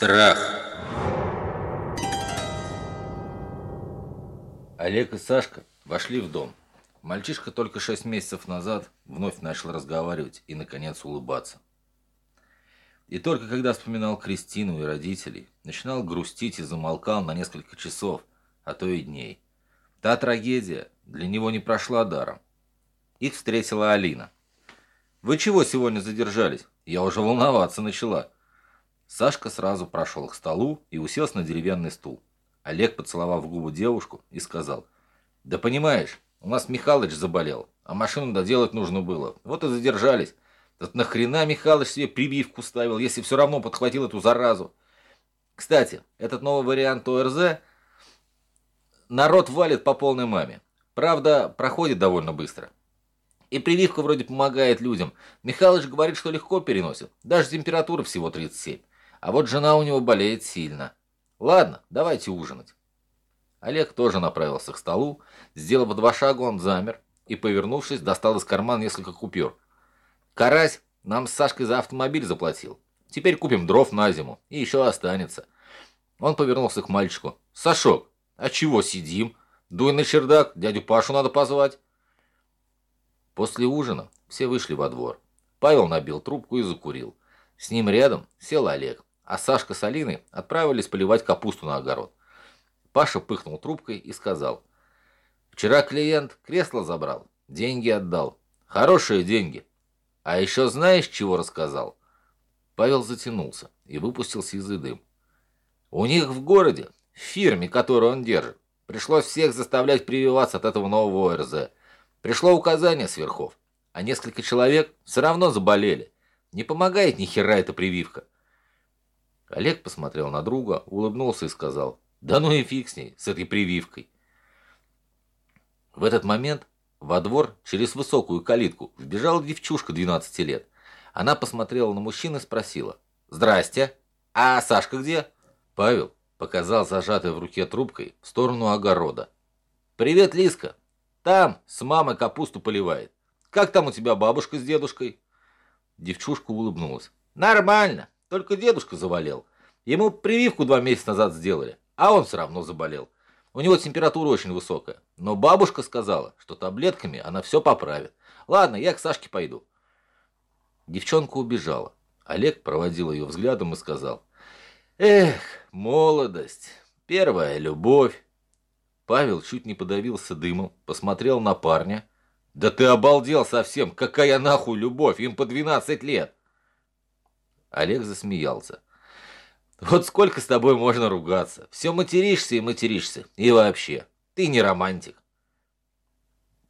Страх. Олег и Сашка вошли в дом. Мальчишка только шесть месяцев назад вновь начал разговаривать и, наконец, улыбаться. И только когда вспоминал Кристину и родителей, начинал грустить и замолкал на несколько часов, а то и дней. Та трагедия для него не прошла даром. Их встретила Алина. «Вы чего сегодня задержались? Я уже волноваться начала». Сашка сразу прошел к столу и уселся на деревянный стул. Олег поцеловал в губы девушку и сказал, «Да понимаешь, у нас Михалыч заболел, а машину доделать нужно было. Вот и задержались. Так нахрена Михалыч себе прибивку ставил, если все равно подхватил эту заразу? Кстати, этот новый вариант ОРЗ народ валит по полной маме. Правда, проходит довольно быстро. И прививка вроде помогает людям. Михалыч говорит, что легко переносит. Даже температура всего 37. А вот жена у него болеет сильно. Ладно, давайте ужинать. Олег тоже направился к столу. Сделав два шага, он замер и, повернувшись, достал из кармана несколько купюр. «Карась нам с Сашкой за автомобиль заплатил. Теперь купим дров на зиму, и еще останется». Он повернулся к мальчику. «Сашок, а чего сидим? Дуй на чердак, дядю Пашу надо позвать». После ужина все вышли во двор. Павел набил трубку и закурил. С ним рядом сел Олег а Сашка с Алиной отправились поливать капусту на огород. Паша пыхнул трубкой и сказал, «Вчера клиент кресло забрал, деньги отдал. Хорошие деньги. А еще знаешь, чего рассказал?» Павел затянулся и выпустил сизый дым. «У них в городе, в фирме, которую он держит, пришлось всех заставлять прививаться от этого нового ОРЗ. Пришло указание сверхов, а несколько человек все равно заболели. Не помогает ни хера эта прививка. Олег посмотрел на друга, улыбнулся и сказал, «Да ну и фиг с ней, с этой прививкой». В этот момент во двор через высокую калитку вбежала девчушка 12 лет. Она посмотрела на мужчину и спросила, «Здрасте, а Сашка где?» Павел показал зажатой в руке трубкой в сторону огорода. «Привет, Лиска! Там с мамой капусту поливает. Как там у тебя бабушка с дедушкой?» Девчушка улыбнулась. «Нормально. Только дедушка заболел. Ему прививку два месяца назад сделали, а он все равно заболел. У него температура очень высокая. Но бабушка сказала, что таблетками она все поправит. Ладно, я к Сашке пойду. Девчонка убежала. Олег проводил ее взглядом и сказал. Эх, молодость, первая любовь. Павел чуть не подавился дымом, посмотрел на парня. Да ты обалдел совсем, какая нахуй любовь, им по 12 лет. Олег засмеялся. «Вот сколько с тобой можно ругаться? Все материшься и материшься. И вообще, ты не романтик».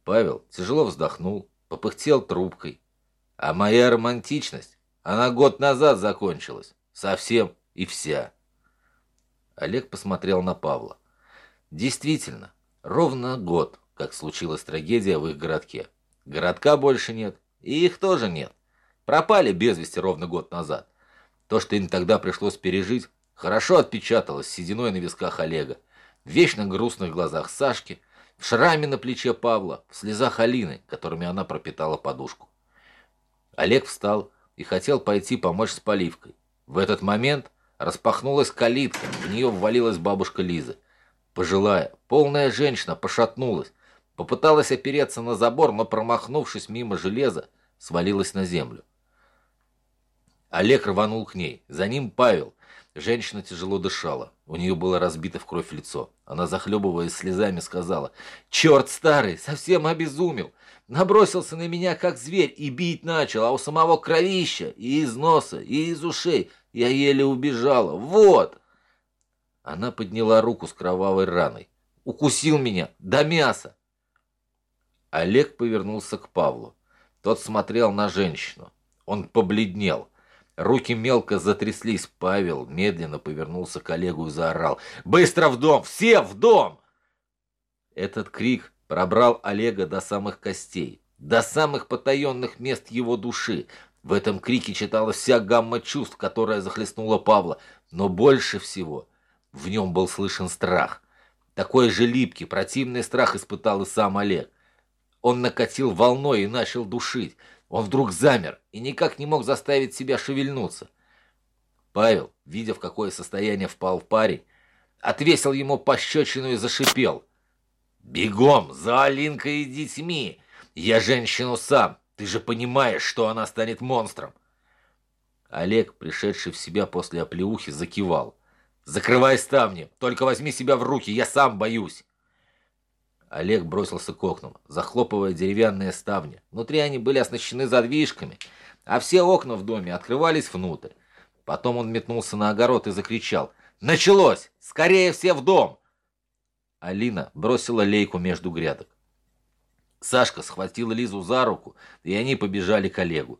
Павел тяжело вздохнул, попыхтел трубкой. «А моя романтичность, она год назад закончилась. Совсем и вся». Олег посмотрел на Павла. Действительно, ровно год, как случилась трагедия в их городке. Городка больше нет, и их тоже нет. Пропали без вести ровно год назад. То, что им тогда пришлось пережить, хорошо отпечаталось сединой на висках Олега, в вечно грустных глазах Сашки, в шраме на плече Павла, в слезах Алины, которыми она пропитала подушку. Олег встал и хотел пойти помочь с поливкой. В этот момент распахнулась калитка, в нее ввалилась бабушка Лиза. Пожилая, полная женщина пошатнулась, попыталась опереться на забор, но, промахнувшись мимо железа, свалилась на землю. Олег рванул к ней. За ним Павел. Женщина тяжело дышала. У нее было разбито в кровь лицо. Она, захлебываясь слезами, сказала, «Черт старый, совсем обезумел! Набросился на меня, как зверь, и бить начал, а у самого кровища, и из носа, и из ушей. Я еле убежала. Вот!» Она подняла руку с кровавой раной. «Укусил меня! До мяса!» Олег повернулся к Павлу. Тот смотрел на женщину. Он побледнел. Руки мелко затряслись. Павел медленно повернулся к Олегу и заорал. «Быстро в дом! Все в дом!» Этот крик пробрал Олега до самых костей, до самых потаенных мест его души. В этом крике читалась вся гамма чувств, которая захлестнула Павла. Но больше всего в нем был слышен страх. Такой же липкий, противный страх испытал и сам Олег. Он накатил волной и начал душить. Он вдруг замер и никак не мог заставить себя шевельнуться. Павел, видя в какое состояние впал парень, отвесил ему пощечину и зашипел. «Бегом, за Алинкой и детьми! Я женщину сам, ты же понимаешь, что она станет монстром!» Олег, пришедший в себя после оплеухи, закивал. «Закрывай ставни, только возьми себя в руки, я сам боюсь!» Олег бросился к окнам, захлопывая деревянные ставни. Внутри они были оснащены задвижками, а все окна в доме открывались внутрь. Потом он метнулся на огород и закричал «Началось! Скорее все в дом!» Алина бросила лейку между грядок. Сашка схватила Лизу за руку, и они побежали к Олегу.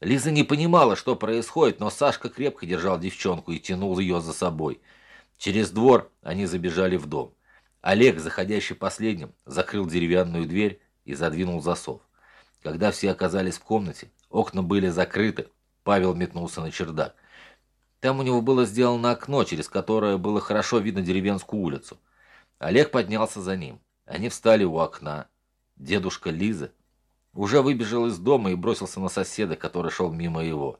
Лиза не понимала, что происходит, но Сашка крепко держал девчонку и тянул ее за собой. Через двор они забежали в дом. Олег, заходящий последним, закрыл деревянную дверь и задвинул засов. Когда все оказались в комнате, окна были закрыты, Павел метнулся на чердак. Там у него было сделано окно, через которое было хорошо видно деревенскую улицу. Олег поднялся за ним. Они встали у окна. Дедушка Лизы уже выбежал из дома и бросился на соседа, который шел мимо его.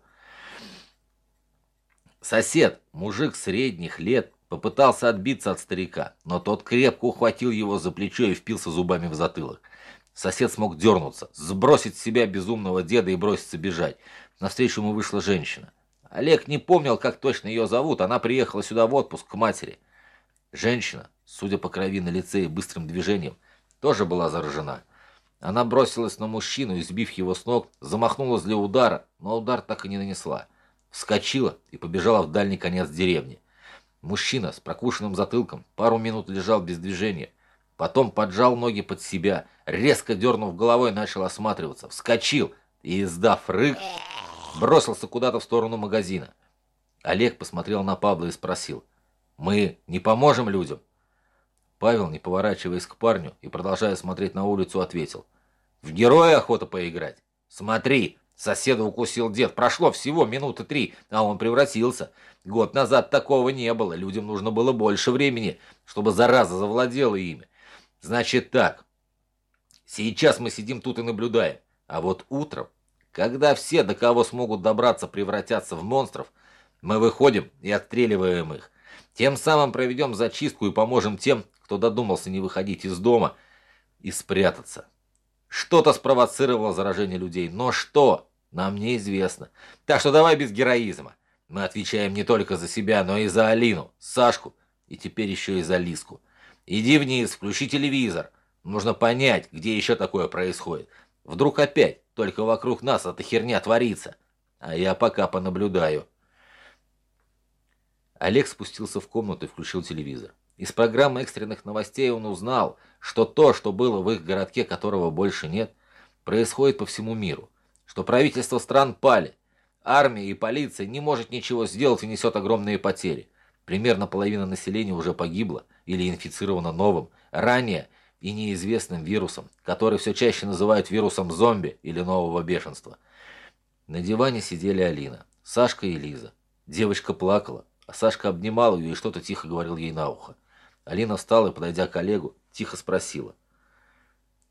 Сосед, мужик средних лет, Попытался отбиться от старика, но тот крепко ухватил его за плечо и впился зубами в затылок. Сосед смог дернуться, сбросить с себя безумного деда и броситься бежать. Навстречу ему вышла женщина. Олег не помнил, как точно ее зовут. Она приехала сюда в отпуск к матери. Женщина, судя по крови на лице и быстрым движением, тоже была заражена. Она бросилась на мужчину и, сбив его с ног, замахнулась для удара, но удар так и не нанесла. Вскочила и побежала в дальний конец деревни. Мужчина с прокушенным затылком пару минут лежал без движения. Потом поджал ноги под себя, резко дернув головой, начал осматриваться. Вскочил и, издав рык, бросился куда-то в сторону магазина. Олег посмотрел на Павла и спросил. «Мы не поможем людям?» Павел, не поворачиваясь к парню и продолжая смотреть на улицу, ответил. «В героя охота поиграть? Смотри, Соседа укусил дед. Прошло всего минуты три, а он превратился. Год назад такого не было. Людям нужно было больше времени, чтобы зараза завладела ими. Значит так. Сейчас мы сидим тут и наблюдаем. А вот утром, когда все, до кого смогут добраться, превратятся в монстров, мы выходим и отстреливаем их. Тем самым проведем зачистку и поможем тем, кто додумался не выходить из дома и спрятаться. Что-то спровоцировало заражение людей, но что? Нам неизвестно. Так что давай без героизма. Мы отвечаем не только за себя, но и за Алину, Сашку и теперь еще и за Лиску. Иди вниз, включи телевизор. Нужно понять, где еще такое происходит. Вдруг опять только вокруг нас эта херня творится. А я пока понаблюдаю. Олег спустился в комнату и включил телевизор. Из программы экстренных новостей он узнал, что то, что было в их городке, которого больше нет, происходит по всему миру что правительства стран пали. Армия и полиция не может ничего сделать и несет огромные потери. Примерно половина населения уже погибла или инфицирована новым, ранее и неизвестным вирусом, который все чаще называют вирусом зомби или нового бешенства. На диване сидели Алина, Сашка и Лиза. Девочка плакала, а Сашка обнимал ее и что-то тихо говорил ей на ухо. Алина встала и, подойдя к Олегу, тихо спросила.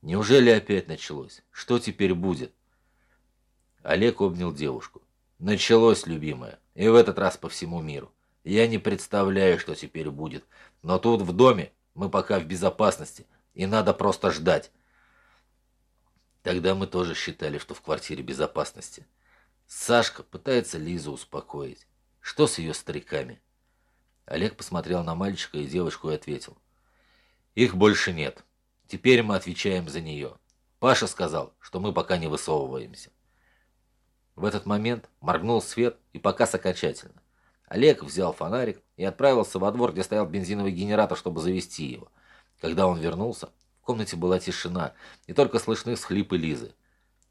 «Неужели опять началось? Что теперь будет?» Олег обнял девушку. Началось, любимая, и в этот раз по всему миру. Я не представляю, что теперь будет, но тут в доме мы пока в безопасности, и надо просто ждать. Тогда мы тоже считали, что в квартире безопасности. Сашка пытается Лизу успокоить. Что с ее стариками? Олег посмотрел на мальчика и девушку и ответил. Их больше нет. Теперь мы отвечаем за нее. Паша сказал, что мы пока не высовываемся. В этот момент моргнул свет и показ окончательно. Олег взял фонарик и отправился во двор, где стоял бензиновый генератор, чтобы завести его. Когда он вернулся, в комнате была тишина, и только слышны схлипы Лизы.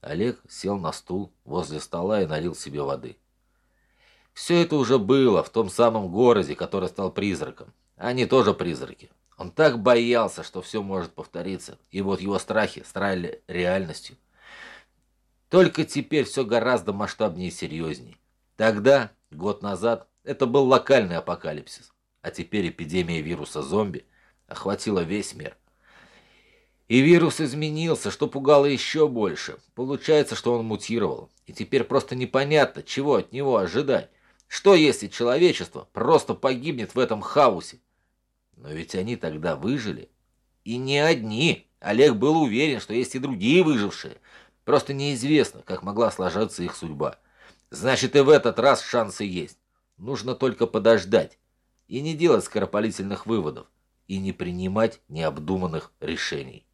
Олег сел на стул возле стола и налил себе воды. Все это уже было в том самом городе, который стал призраком. Они тоже призраки. Он так боялся, что все может повториться, и вот его страхи стали реальностью. Только теперь все гораздо масштабнее и серьезней. Тогда, год назад, это был локальный апокалипсис, а теперь эпидемия вируса зомби охватила весь мир. И вирус изменился, что пугало еще больше. Получается, что он мутировал. И теперь просто непонятно, чего от него ожидать. Что если человечество просто погибнет в этом хаосе? Но ведь они тогда выжили. И не одни. Олег был уверен, что есть и другие выжившие. Просто неизвестно, как могла сложиться их судьба. Значит, и в этот раз шансы есть. Нужно только подождать. И не делать скоропалительных выводов. И не принимать необдуманных решений.